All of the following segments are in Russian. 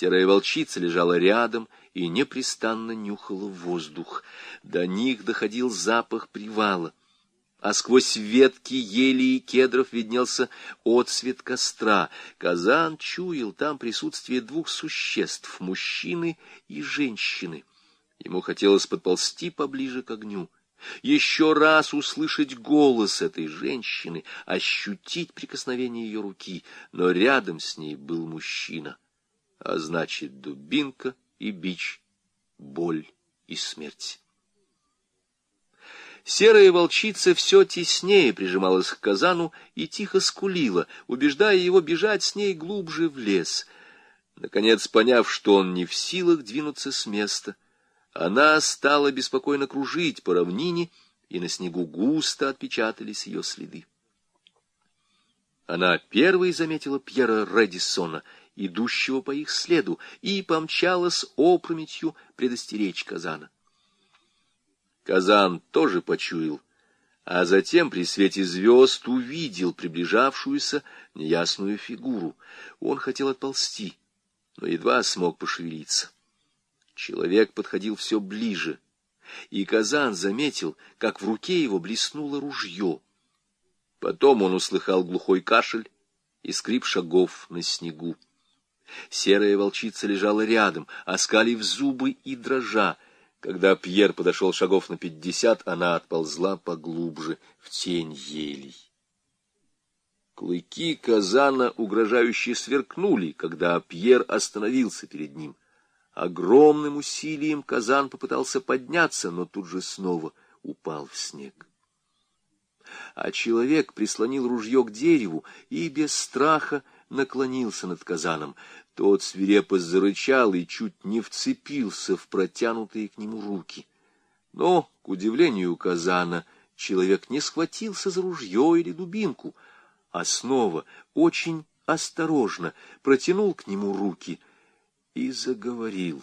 Серая волчица лежала рядом и непрестанно нюхала воздух. До них доходил запах привала а сквозь ветки ели и кедров виднелся отсвет костра. Казан чуял там присутствие двух существ — мужчины и женщины. Ему хотелось подползти поближе к огню, еще раз услышать голос этой женщины, ощутить прикосновение ее руки, но рядом с ней был мужчина, а значит, дубинка и бич, боль и смерть. Серая волчица все теснее прижималась к казану и тихо скулила, убеждая его бежать с ней глубже в лес. Наконец, поняв, что он не в силах двинуться с места, она стала беспокойно кружить по равнине, и на снегу густо отпечатались ее следы. Она первой заметила Пьера Редисона, идущего по их следу, и помчалась опрометью предостеречь казана. Казан тоже почуял, а затем при свете звезд увидел приближавшуюся неясную фигуру. Он хотел отползти, но едва смог пошевелиться. Человек подходил все ближе, и Казан заметил, как в руке его блеснуло ружье. Потом он услыхал глухой кашель и скрип шагов на снегу. Серая волчица лежала рядом, оскалив зубы и дрожа. Когда Пьер подошел шагов на пятьдесят, она отползла поглубже, в тень елей. Клыки казана угрожающе сверкнули, когда Пьер остановился перед ним. Огромным усилием казан попытался подняться, но тут же снова упал в снег. А человек прислонил ружье к дереву и без страха наклонился над казаном. Тот свирепо зарычал и чуть не вцепился в протянутые к нему руки. Но, к удивлению казана, человек не схватился за ружье или дубинку, а снова очень осторожно протянул к нему руки и заговорил.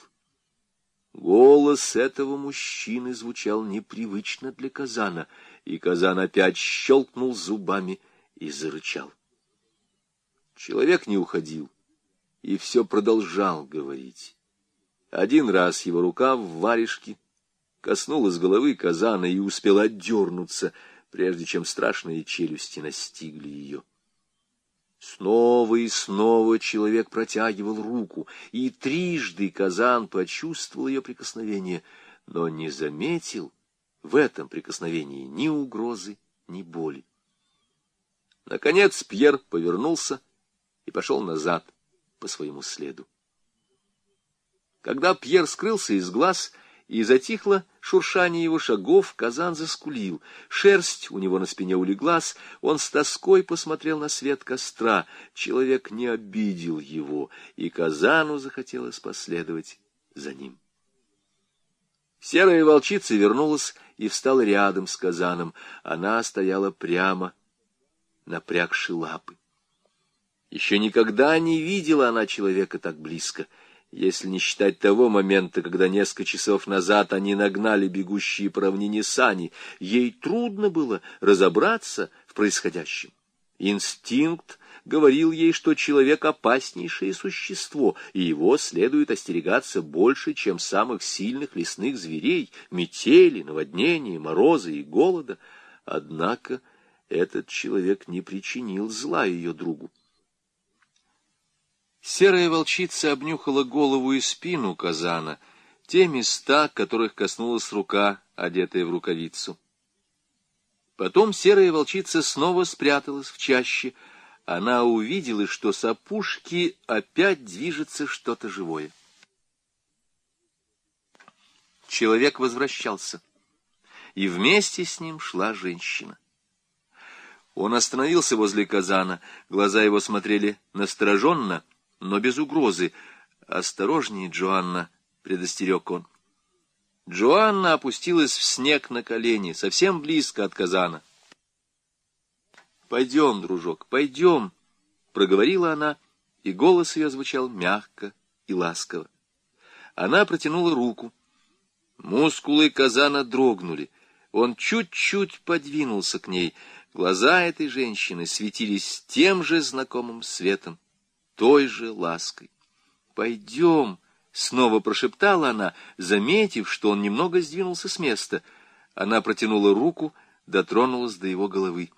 Голос этого мужчины звучал непривычно для казана, и казан опять щелкнул зубами и зарычал. Человек не уходил и все продолжал говорить. Один раз его рука в варежке коснулась головы казана и успела отдернуться, прежде чем страшные челюсти настигли ее. Снова и снова человек протягивал руку, и трижды казан почувствовал ее прикосновение, но не заметил в этом прикосновении ни угрозы, ни боли. Наконец Пьер повернулся и пошел назад по своему следу. Когда Пьер скрылся из глаз и затихло шуршание его шагов, казан заскулил. Шерсть у него на спине улеглась, он с тоской посмотрел на свет костра. Человек не обидел его, и казану захотелось последовать за ним. Серая волчица вернулась и встала рядом с казаном. Она стояла прямо, напрягши лапы. Еще никогда не видела она человека так близко, если не считать того момента, когда несколько часов назад они нагнали бегущие по равнине сани. Ей трудно было разобраться в происходящем. Инстинкт говорил ей, что человек — опаснейшее существо, и его следует остерегаться больше, чем самых сильных лесных зверей, метели, наводнения, мороза и голода. Однако этот человек не причинил зла ее другу. Серая волчица обнюхала голову и спину казана, те места, которых коснулась рука, одетая в рукавицу. Потом серая волчица снова спряталась в чаще. Она увидела, что с опушки опять движется что-то живое. Человек возвращался, и вместе с ним шла женщина. Он остановился возле казана, глаза его смотрели настороженно — но без угрозы. «Осторожнее, Джоанна!» — предостерег он. Джоанна опустилась в снег на колени, совсем близко от казана. «Пойдем, дружок, пойдем!» — проговорила она, и голос ее звучал мягко и ласково. Она протянула руку. Мускулы казана дрогнули. Он чуть-чуть подвинулся к ней. Глаза этой женщины светились тем же знакомым светом той же лаской. «Пойдем», — снова прошептала она, заметив, что он немного сдвинулся с места. Она протянула руку, дотронулась до его головы.